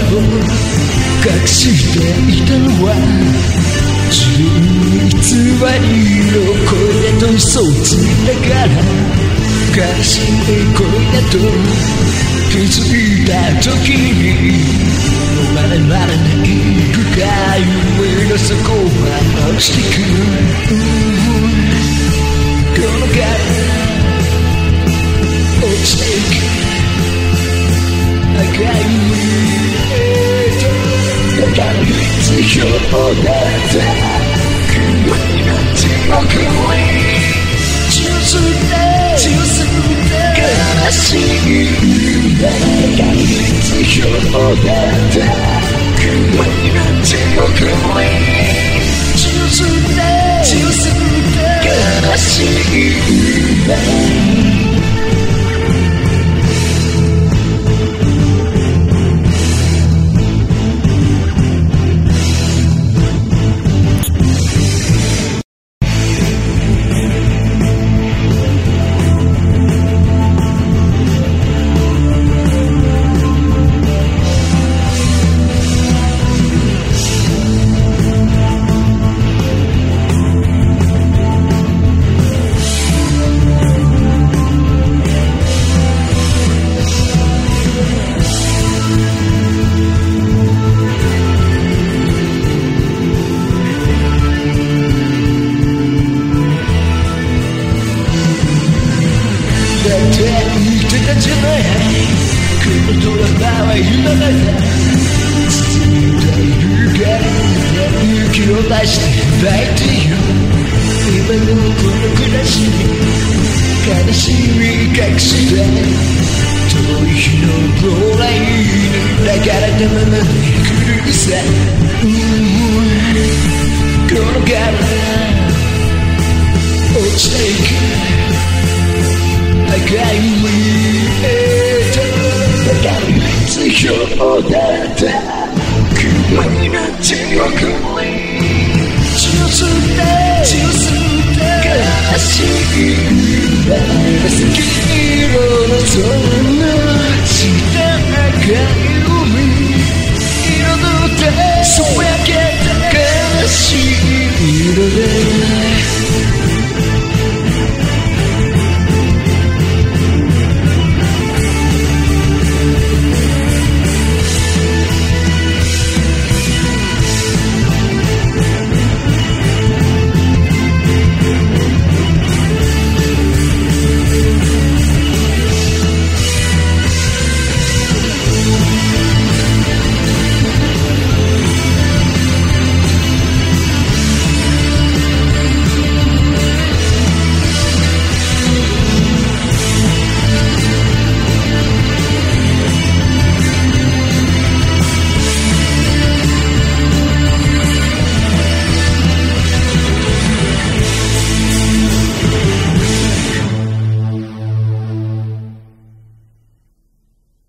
隠していたのは自分に偽りの恋だと嘘をついたから。悲しい恋だと気づいた時に生まれられない深い夢の底は落ちてく。こ You're forgotten. Can you I can wait. Choose a day. Choose I see you back? You're forgotten. Can you I can wait. Choose a day. Choose I see you back? て言ってたじゃないこのドラマは今だ続いたいるが勇気を出して抱いてよ今のこの暮らしに悲しみ隠した遠い日の将来に抱かれたままに来るさうんこの体落ちていく Sicher odette Community locally Çılsınlar Çılsınlar Gelsin Gelsin